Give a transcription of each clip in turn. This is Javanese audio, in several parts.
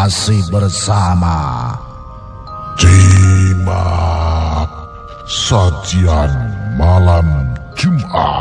masih bersama Jimat Sajian Malam Jumat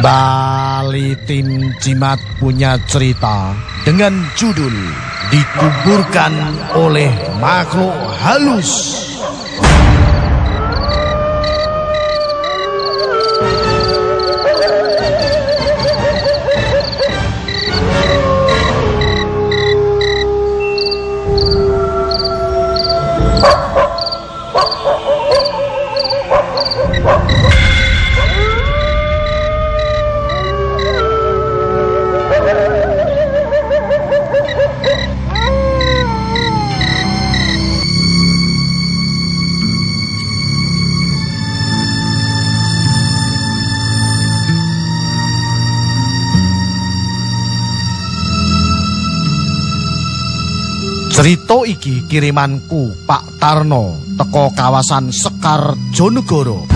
Kembali tim Jimat punya cerita dengan judul Dikuburkan oleh makhluk halus. Cerita iki kirimanku Pak Tarno teko kawasan Sekar Jonegoro.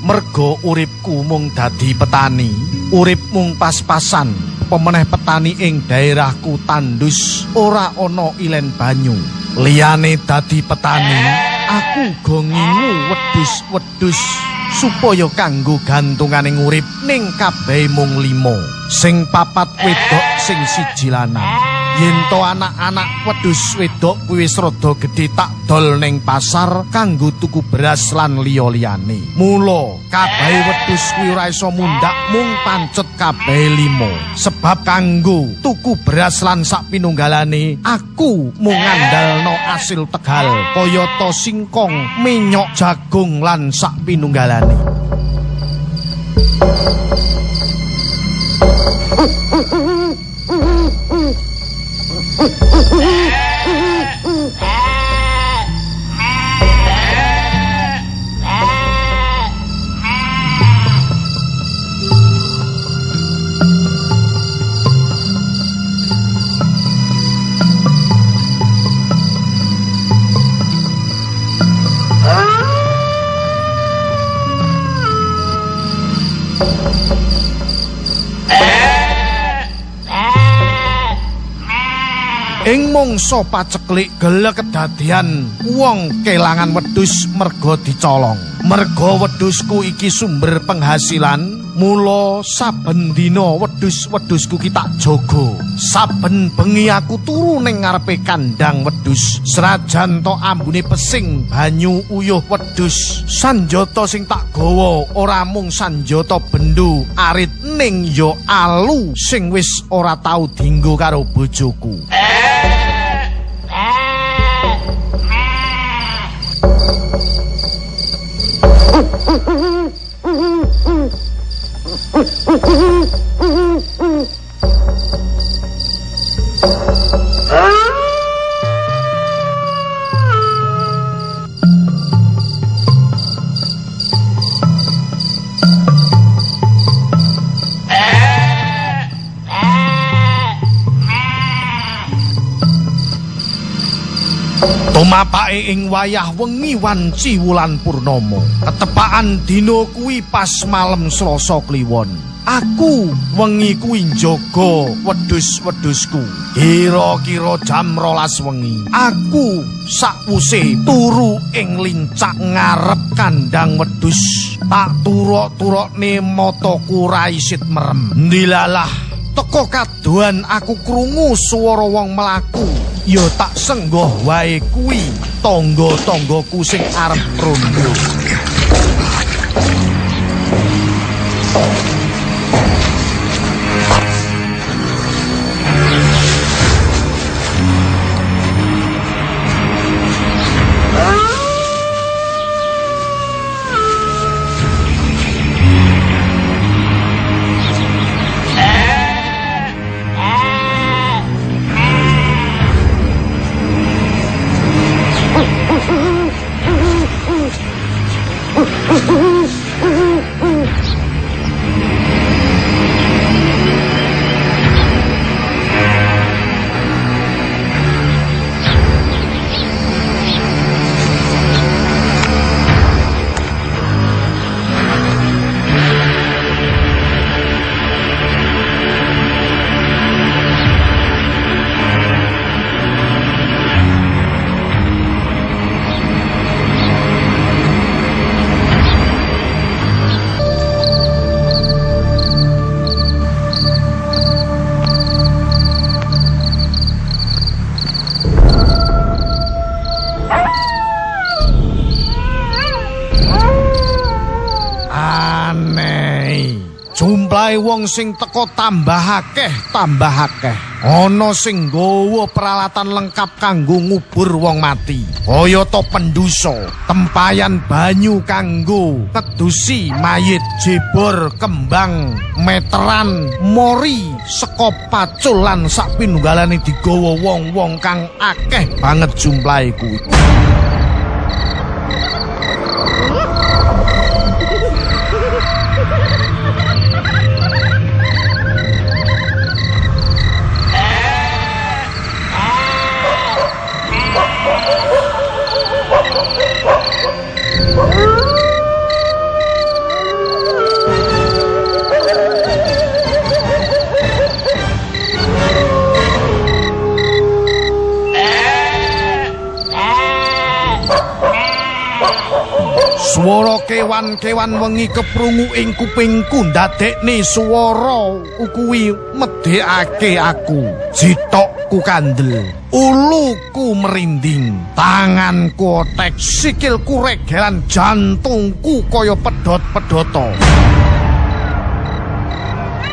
Mergo uripku mung dadi petani, urip mung pas-pasan. Pemeneh petani ing daerahku tandus ora ana ilen banyu. Liyane dadi petani, aku go ngingu wedhus-wedhus supaya kanggo gantunganing urip ning kabeh mung limo. Sing papat wedok sing siji lanang. Yen to anak-anak wedhus wedok kuwi wis rada gedhe tak dol ning pasar kanggo tuku beras lan liya-liyane. Mula kabeh wedhus kuwi ora iso mundhak mung pancet kabeh limo. Sebab kanggo tuku beras lan sak pinunggalane aku mung ngandalno asil tegal kayata singkong, minyak, jagung lan sak pinunggalane. Oh, Mangsa paceklik gele kedadian wong kelangan wedhus merga dicolong. Merga wedhusku iki sumber penghasilan, mula saben dina wedhus-wedhusku ki tak jaga. Saben bengi aku turu ning ngarepe kandang wedhus. Serajan to ambune pesing banyu uyuh wedhus. Sanjata sing tak gawa ora mung sanjata bendu arit ning ya alu sing wis ora tau dinggo karo bojoku. Tumapake ing wayah wengi wanci wulan purnama. Ketepaan dina kuwi pas malem Selasa kliwon. Aku wengi kuwi njaga wedhus-wedhusku. Kira-kira jam rolas wengi. Aku sakwuse turu ing lincak ngarep kandang wedhus. Tak turok-turokne mataku ra isit merem. Ndilalah teko kadoan aku krungu swara wong mlaku. Ya tak senggoh wae kuwi tangga-tanggaku sing arep rondo. Wong sing teko tambah akeh, tambah akeh. Ana sing nggawa peralatan lengkap kanggo ngubur wong mati. Kayata pendusa, tempayan banyu kanggo kedusi mayit, jebor kembang, meteran, mori, seka pacul lan sak pinunggalane digawa wong-wong kang akeh banget jumlahe kuwi. Kewan-kewan wengi keprungu ing kupingku ndadekne swara kuwi medhekake aku. Jitokku kandel, uluku merinding, tanganku otek, sikilku regelan, jantungku kaya pedhot-pedhoto.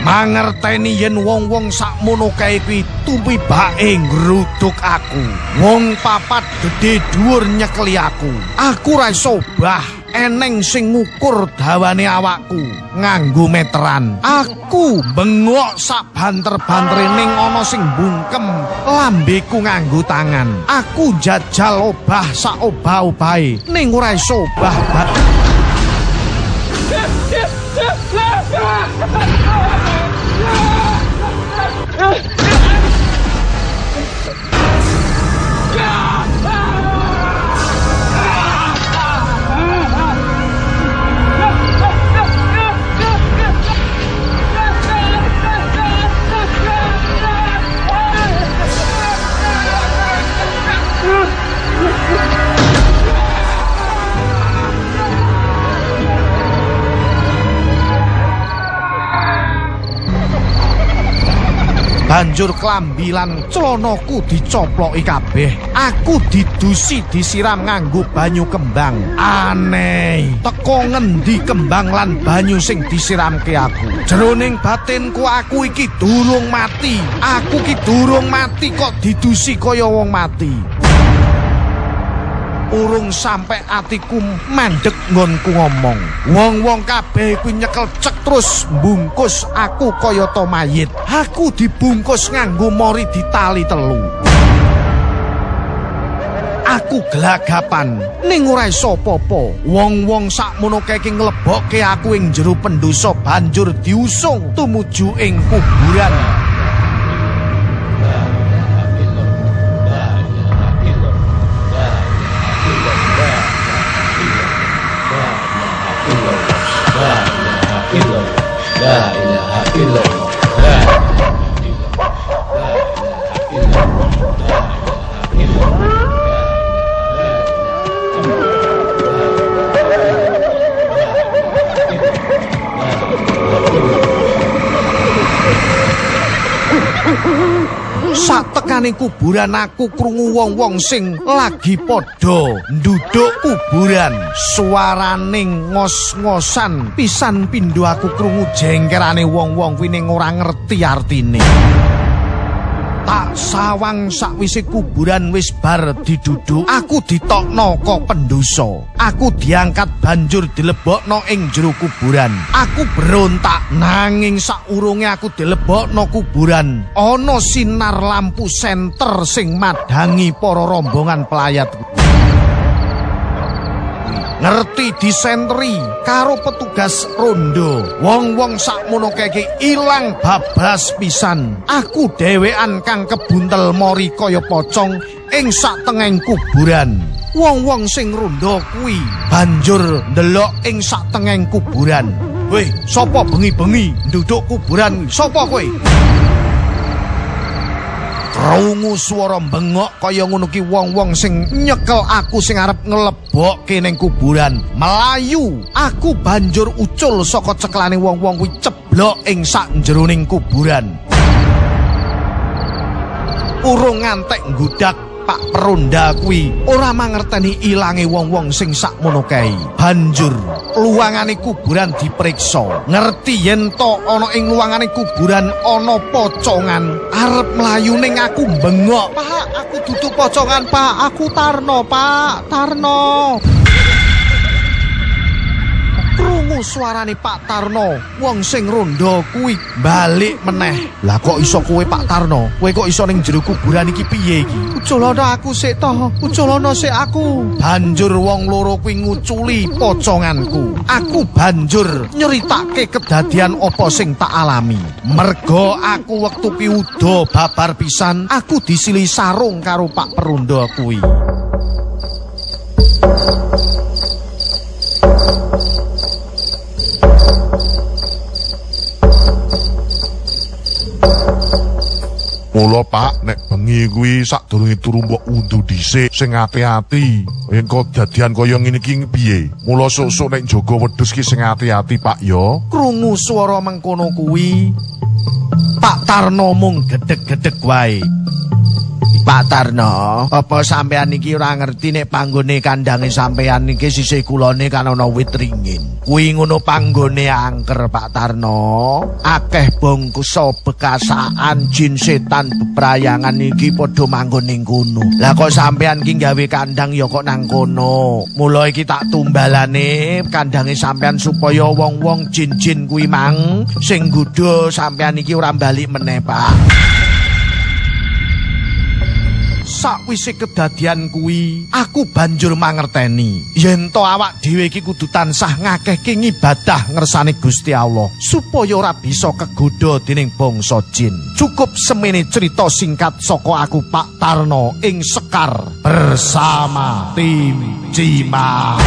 Mangerteni yen wong-wong sakmono kae kuwi tumpibake ngruduk aku. Wong papat gedhe dhuwur nyekeli aku. Aku ra iso bah eneng sing ngukur dawane awakku nganggo meteran. Aku bengok sak banter-bantere ning ana sing bungkem lambeku nganggo tangan. Aku jajal obah sak obah-obahe ning ora iso obah. Banjur klambi lan celanaku dicoploki kabeh. Aku didusi disiram nganggo banyu kembang. Aneh. Teko ngendi kembang lan banyu sing disiramke aku. Jroning batinku aku iki durung mati. Aku iki durung mati kok didusi kaya wong mati. Urung sampe atiku mandek nggonku ngomong. Wong-wong kabeh kuwi nyekel cek terus mbungkus aku kaya to mayit. Aku dibungkus nganggo mori ditali telu. Aku gelagapan ning ora iso apa-apa. Wong-wong sakmono kae iki nglebokke aku ing jero pendosa banjur diusung tumuju ing kuburan. Satekane kuburan aku krungu wong-wong sing lagi padha nduduk kuburan. Suaraning ngos-ngosan pisan pindho aku krungu jengkerane wong-wong kuwi ning ora ngerti artine. Tak sawang sakwise kuburan wis bar diduduk. Aku ditokno kok pendoso aku diangkat banjur dilebokno ing jero kuburan. Aku berontak nanging saurunge aku dilebokno kuburan. Ana sinar lampu senter sing madangi para rombongan pelayat ngerti disentri karo petugas rondo. Wong-wong sakmono keke ilang babas pisan. Aku dhewean kang kebuntel mori kaya pocong ing satengeng kuburan. Wong-wong sing rondo kuwi banjur ndelok ing satengeng kuburan. Weh sapa bengi-bengi nduduk kuburan? Sapa kowe krungu swara bengok kaya ngono ki wong-wong sing nyekel aku sing arep nglebokke ning kuburan. Melayu aku banjur ucul saka ceklane wong-wong kuwi ceblok ing sak jeroning kuburan. Urung ngantek nggudak Pak Peronda kuwi. Ora mangerteni ilange wong-wong sing sakmono kae. Banjur luangane kuburan diperiksa. Ngerti yen to ana ing luangane kuburan ana pocongan arep mlayu ning aku bengok. Pak, aku duduk pocongan, Pak. Aku Tarno, Pak. Tarno. Krungu suarane Pak Tarno wong sing rondo kuwi balik meneh. Lah kok iso kowe Pak Tarno? Kowe kok iso ning jero kuburan iki piye iki? Uculana aku sik to uculana sik aku. Banjur wong loro kuwi nguculi poconganku. Aku banjur nyeritake kedadian apa sing tak alami. Mergo aku wektu ki udo babar pisan aku disili sarung karo Pak Perondo kuwi Mula Pak, nek bengi kuwi sadurunge turu mbok undu dhisik sing ati-ati. Engko dadian kaya ngene iki piye? Mula sok-sok nek jaga wedhus ki sing ati-ati Pak ya. krungu swara mengkono kuwi Pak Tarno mung gedeg-gedeg wae Pak Tarno, apa sampean iki ora ngerti nek panggone kandange sampean iki sisih kulone kan ana wit ringin. Kuwi ngono panggone angker Pak Tarno. Akeh bongkusa bekasaan jin setan beprayangan iki padha manggon ning kono. Lah kok sampean ki gawe kandang ya kok nang kono. Mula iki tak tumbalane kandange sampean supaya wong-wong jin-jin kuwi mang sing nggodha sampean iki ora bali meneh, Pak. Sakwise kedadian kuwi aku banjur mangerteni. Yen to awak dhewe iki kudu tansah ngakehke ngibadah ngersane Gusti Allah supaya ora bisa kegodha dening bangsa jin. Cukup semene cerita singkat saka aku Pak Tarno ing Sekar bersama tim Cimak